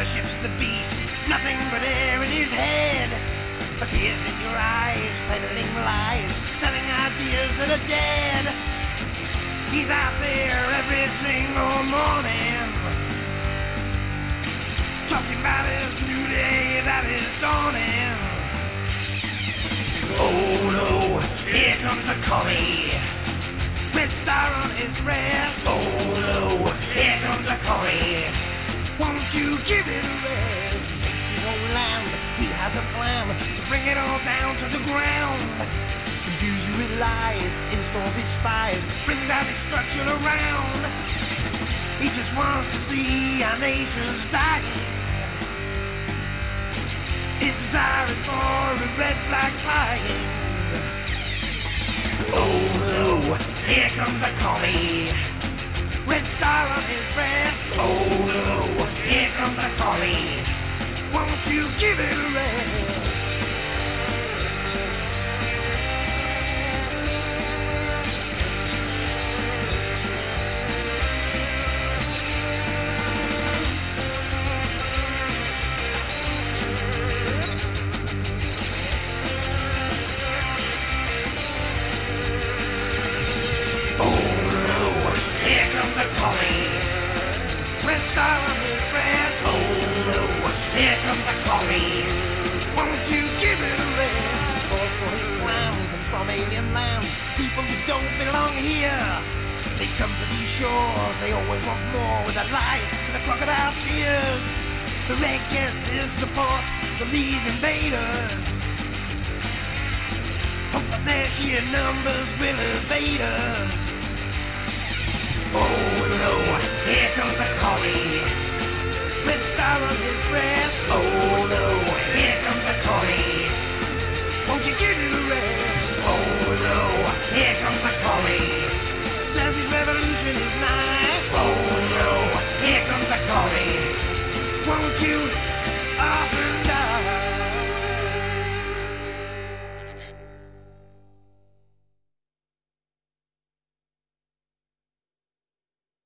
worships the beast, nothing but air in his head. Appears in your eyes, peddling lies, selling ideas that are dead. He's out there every single morning, talking about his new day that is dawning. Oh no, here comes a collie, with star on his breast. Lies, install his spies, brings out destruction around. He just wants to see our nations dying. His desire is for a red flag flying. Oh no, here comes a collie. Red star on his breast. Oh no, here comes a collie. Won't you give it a rest? Won't you give it a from alien. People who don't belong here. They come to these shores. They always want more with their life and the crocodile tears. The red gets his support from these invaders. Hope that their sheer numbers will evade us. Oh no,